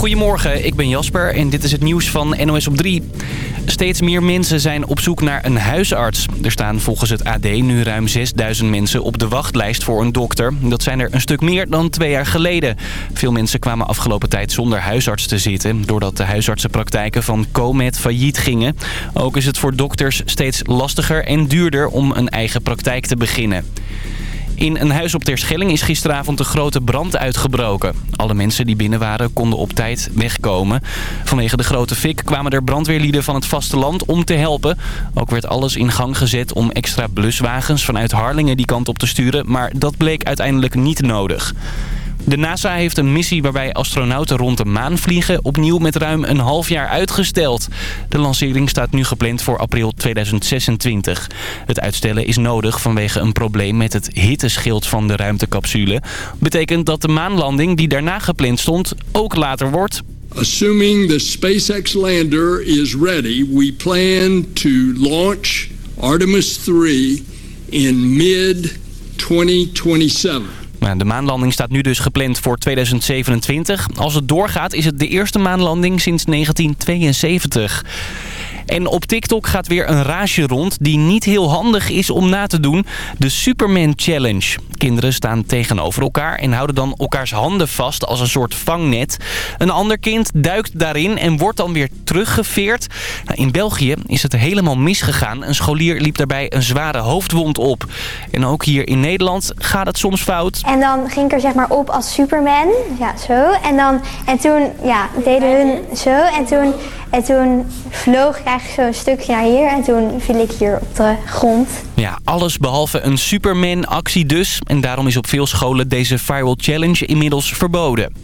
Goedemorgen, ik ben Jasper en dit is het nieuws van NOS op 3. Steeds meer mensen zijn op zoek naar een huisarts. Er staan volgens het AD nu ruim 6000 mensen op de wachtlijst voor een dokter. Dat zijn er een stuk meer dan twee jaar geleden. Veel mensen kwamen afgelopen tijd zonder huisarts te zitten... doordat de huisartsenpraktijken van Comet failliet gingen. Ook is het voor dokters steeds lastiger en duurder om een eigen praktijk te beginnen. In een huis op Terschelling is gisteravond een grote brand uitgebroken. Alle mensen die binnen waren konden op tijd wegkomen. Vanwege de grote fik kwamen er brandweerlieden van het vasteland om te helpen. Ook werd alles in gang gezet om extra bluswagens vanuit Harlingen die kant op te sturen. Maar dat bleek uiteindelijk niet nodig. De NASA heeft een missie waarbij astronauten rond de maan vliegen opnieuw met ruim een half jaar uitgesteld. De lancering staat nu gepland voor april 2026. Het uitstellen is nodig vanwege een probleem met het hitteschild van de ruimtecapsule. Betekent dat de maanlanding die daarna gepland stond ook later wordt. Assuming the SpaceX lander is ready, we plan to launch Artemis 3 in mid 2027. De maanlanding staat nu dus gepland voor 2027. Als het doorgaat is het de eerste maanlanding sinds 1972. En op TikTok gaat weer een raasje rond die niet heel handig is om na te doen. De Superman Challenge. Kinderen staan tegenover elkaar en houden dan elkaars handen vast als een soort vangnet. Een ander kind duikt daarin en wordt dan weer teruggeveerd. Nou, in België is het helemaal misgegaan. Een scholier liep daarbij een zware hoofdwond op. En ook hier in Nederland gaat het soms fout. En dan ging ik er zeg maar op als Superman. Ja, zo. En, dan, en toen ja, deden hun zo. En toen, en toen vloog ik eigenlijk zo een stukje naar hier. En toen viel ik hier op de grond. Ja, alles behalve een Superman-actie dus. En daarom is op veel scholen deze Firewall Challenge inmiddels verboden.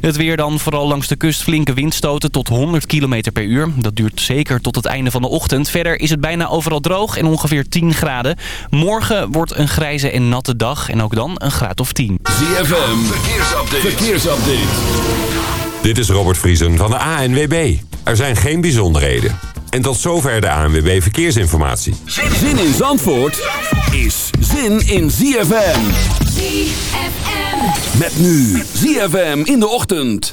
Het weer dan, vooral langs de kust flinke windstoten tot 100 km per uur. Dat duurt zeker tot het einde van de ochtend. Verder is het bijna overal droog en ongeveer 10 graden. Morgen wordt een grijze en natte dag en ook dan een graad of 10. ZFM, verkeersupdate. verkeersupdate. Dit is Robert Vriesen van de ANWB. Er zijn geen bijzonderheden. En tot zover de ANWB Verkeersinformatie. Zin in Zandvoort is zin in ZFM. ZFM. Met nu ZFM in de ochtend.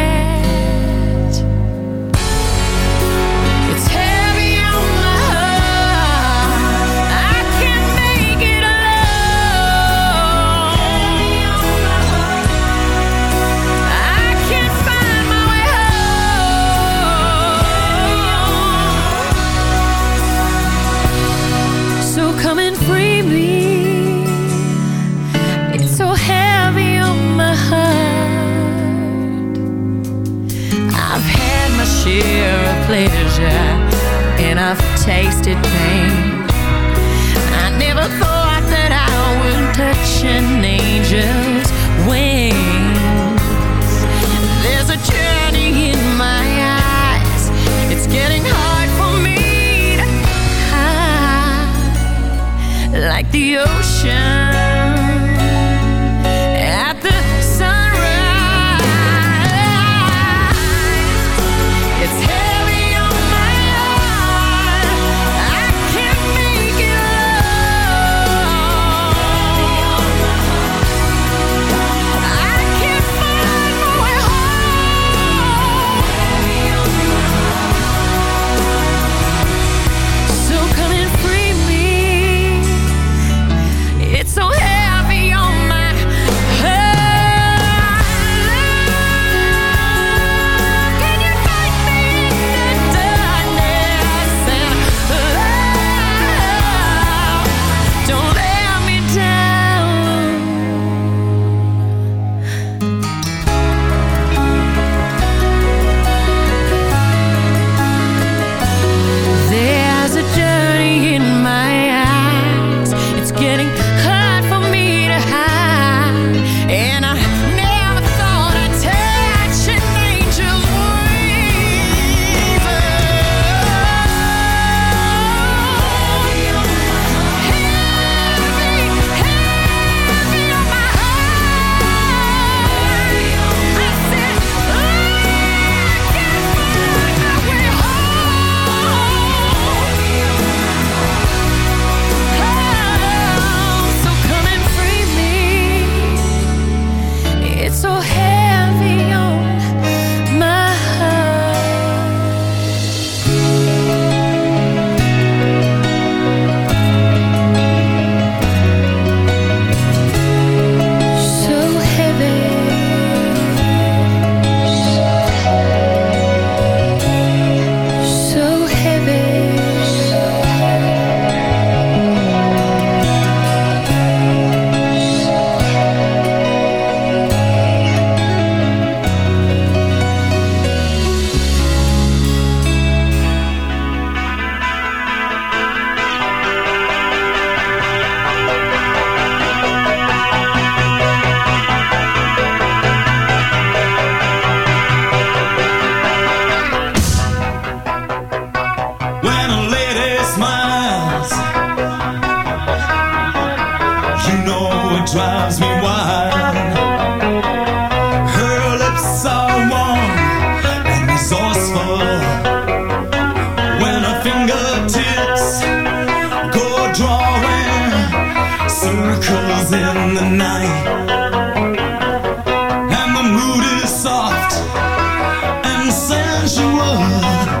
相信我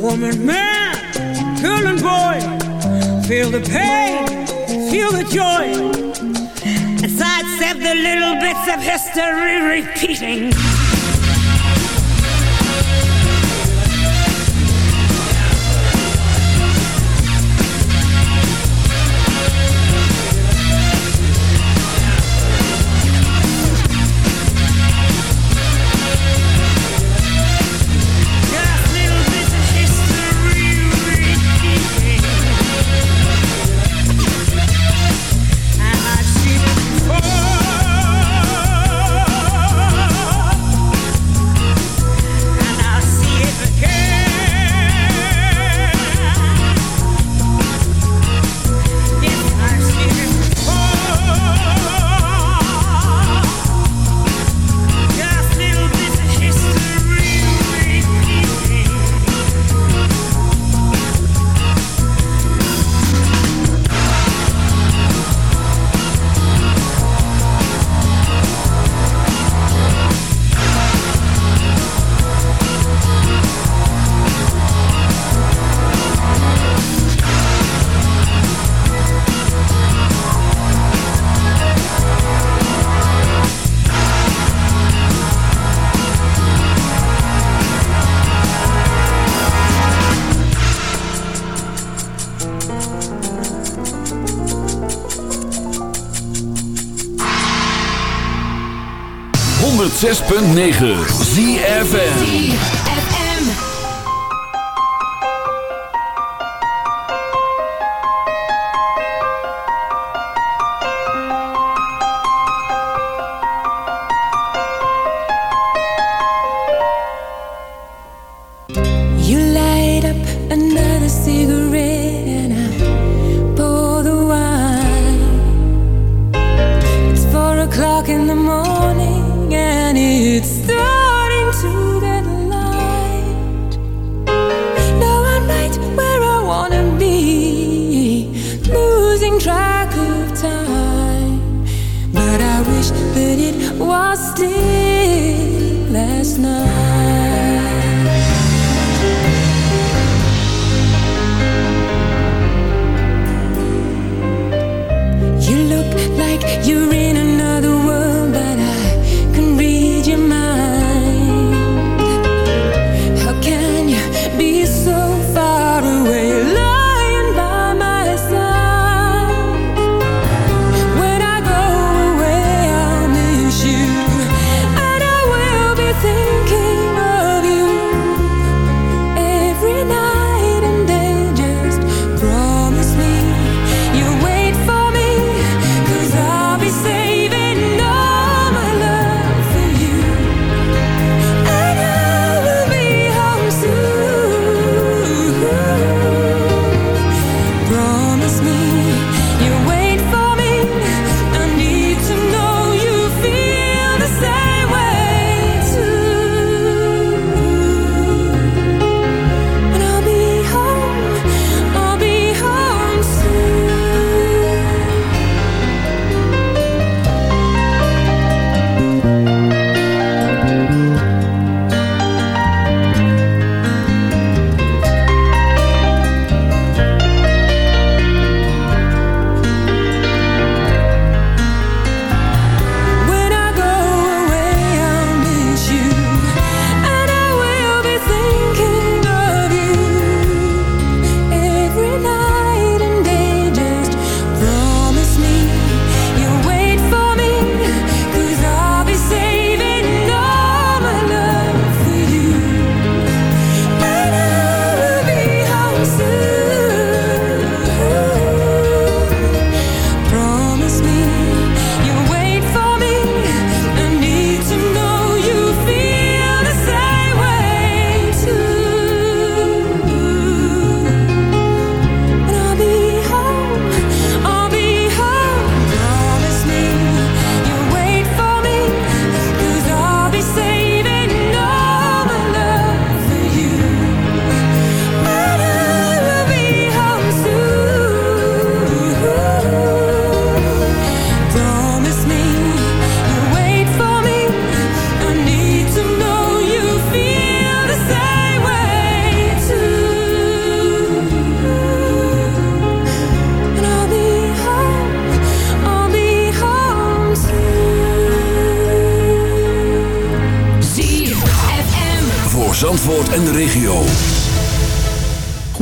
Woman, man, girl, and boy, feel the pain, feel the joy. Sidestep the little bits of history repeating. 106.9 ZFN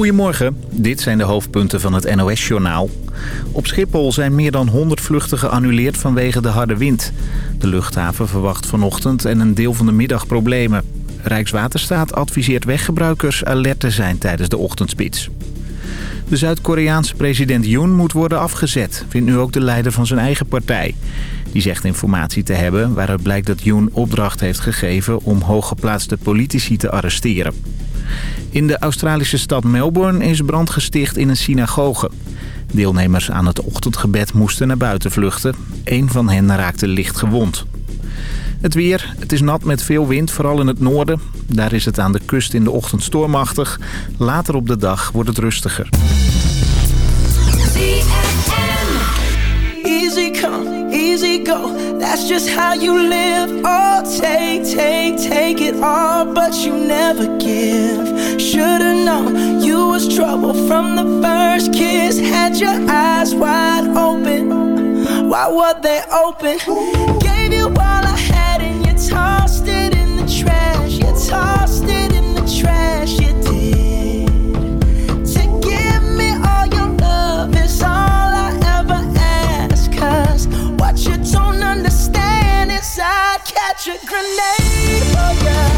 Goedemorgen, dit zijn de hoofdpunten van het NOS-journaal. Op Schiphol zijn meer dan 100 vluchten geannuleerd vanwege de harde wind. De luchthaven verwacht vanochtend en een deel van de middag problemen. Rijkswaterstaat adviseert weggebruikers alert te zijn tijdens de ochtendspits. De Zuid-Koreaanse president Yoon moet worden afgezet, vindt nu ook de leider van zijn eigen partij. Die zegt informatie te hebben waaruit blijkt dat Yoon opdracht heeft gegeven om hooggeplaatste politici te arresteren. In de Australische stad Melbourne is brand gesticht in een synagoge. Deelnemers aan het ochtendgebed moesten naar buiten vluchten. Eén van hen raakte licht gewond. Het weer, het is nat met veel wind, vooral in het noorden. Daar is het aan de kust in de ochtend stormachtig. Later op de dag wordt het rustiger. That's just how you live. Oh, take, take, take it all, but you never give. Should've known you was trouble from the first kiss. Had your eyes wide open. Why were they open? Gave you all I had and you tossed it in the trash. You tossed it in the trash. You did. To give me all your love is all I ever ask. Cause what you A grenade oh, for ya.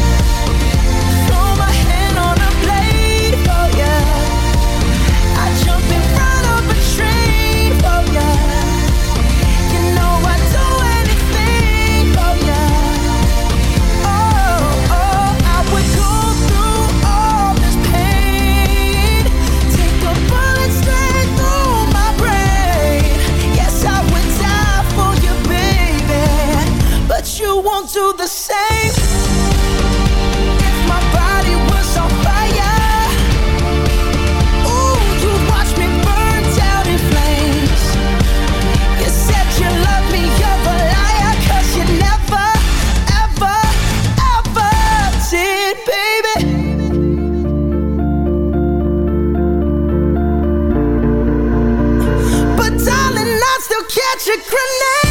You won't do the same. If my body was on fire, ooh, you'd watch me burn down in flames. You said you me, you're a liar, 'cause you never, ever, ever did, baby. But darling, I'd still catch a grenade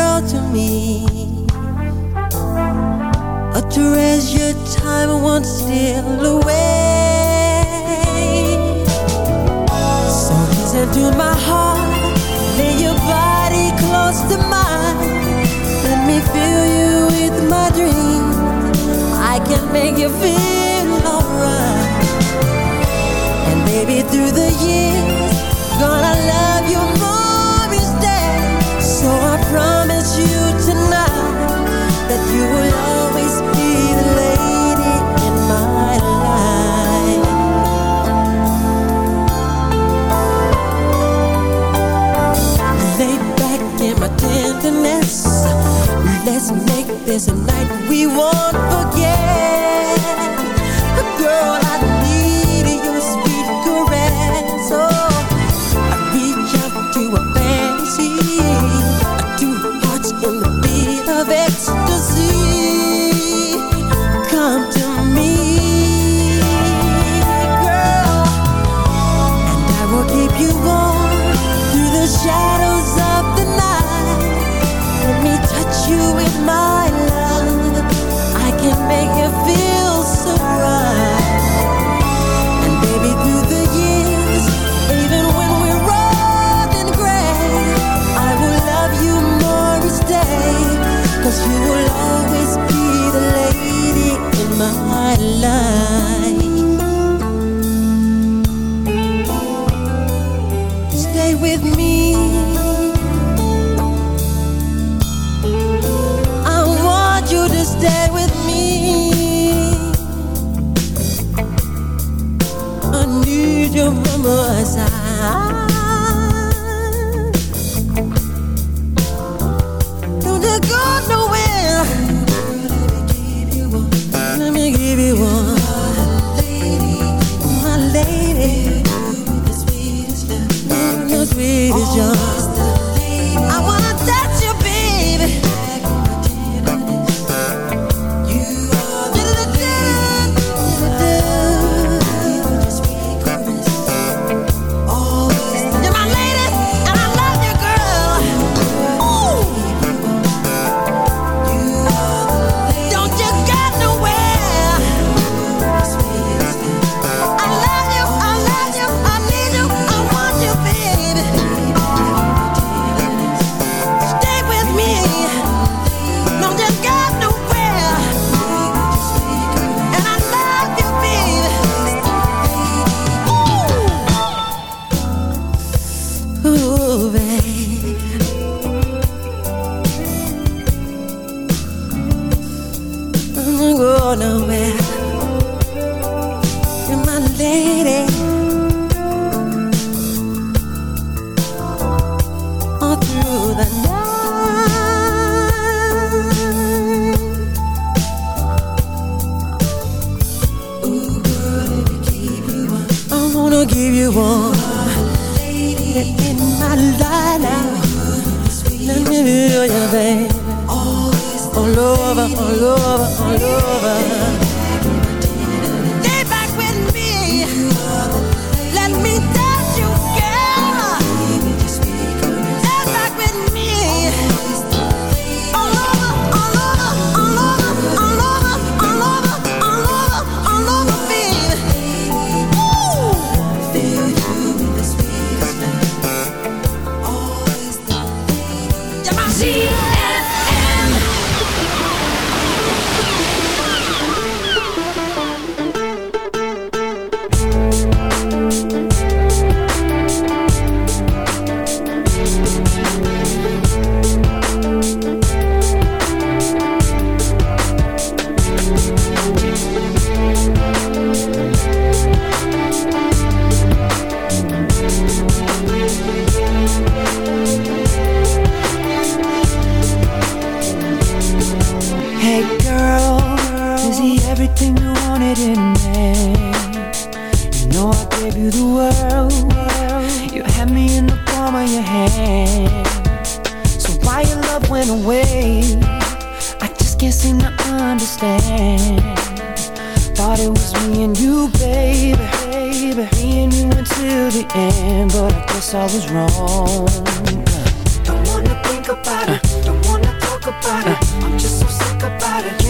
to raise your time won't steal away. So listen to my heart, lay your body close to mine. Let me fill you with my dreams. I can make you feel alright. And baby, through the years, love you more each day. So I promise you tonight that you will. make this a night we won't forget.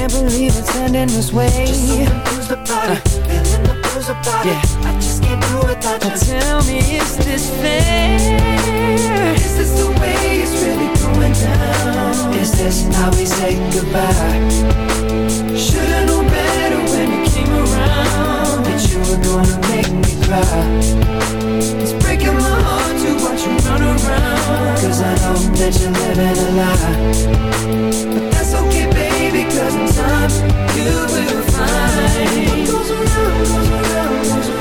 Can't believe it's ending this way. Just so about it, feeling the blues about it. I just can't do without you. Tell me, is this fair? Is this the way it's really going down? Is this how we say goodbye? Should've known better when you came around That you were gonna make me cry It's breaking my heart to watch you run around Cause I know that you're living a lie But that's okay time you will find. What goes around, goes around, goes around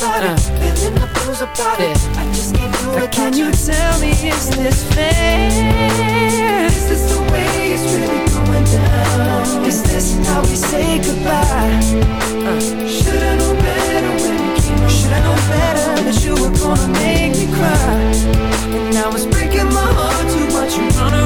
Just so confused about it, feeling the blues about it. I just can't do it. Can you tell me is this fair? Is this the way it's really going down? Is this how we say goodbye? Uh. Should've known better when you came Should've known better that you were gonna make me cry And now it's breaking my heart to watch you run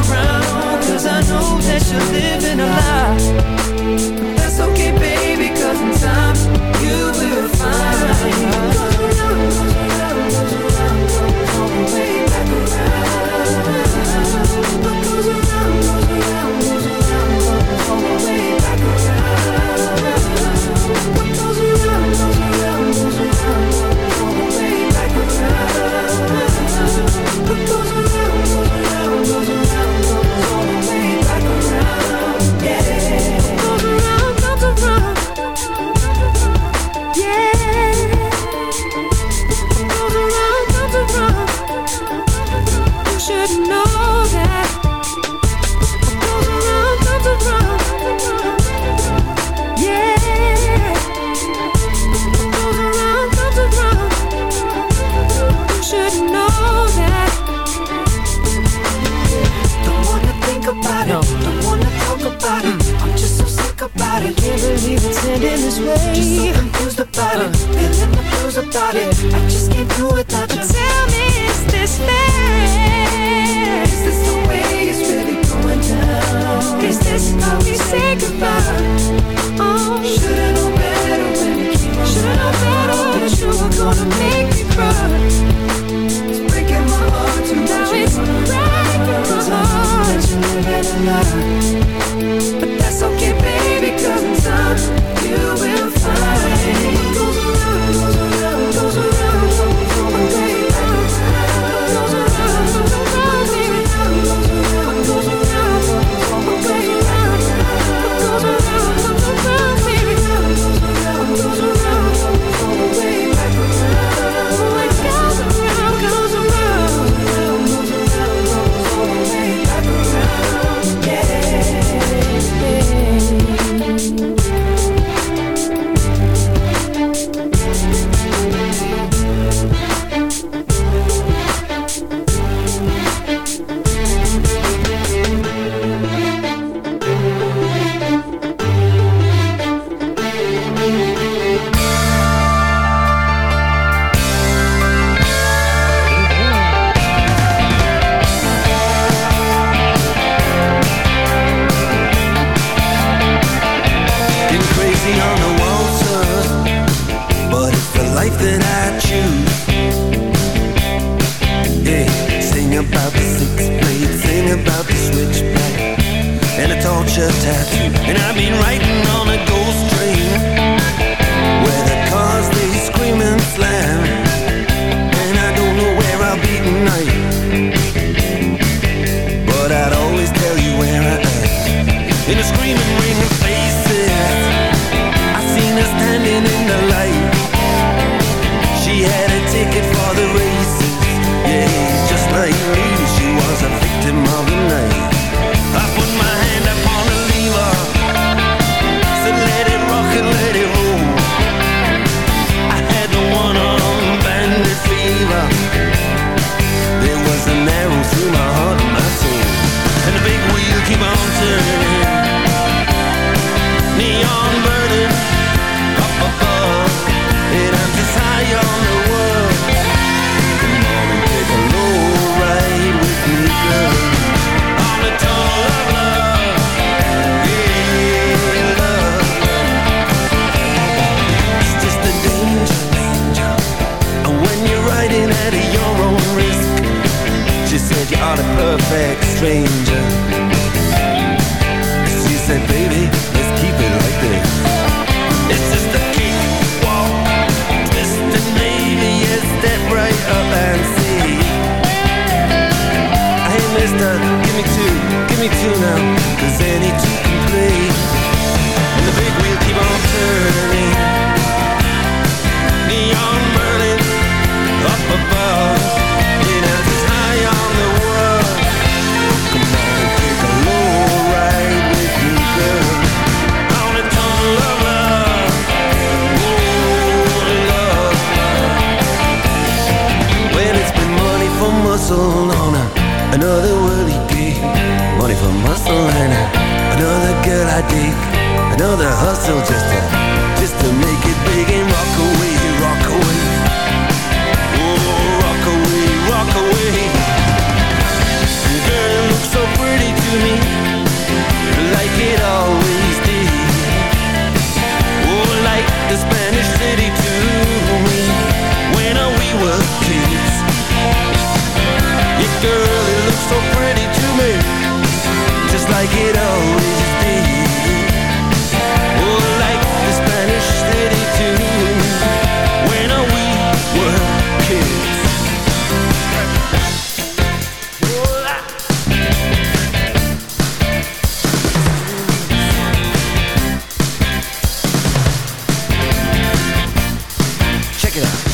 check it out.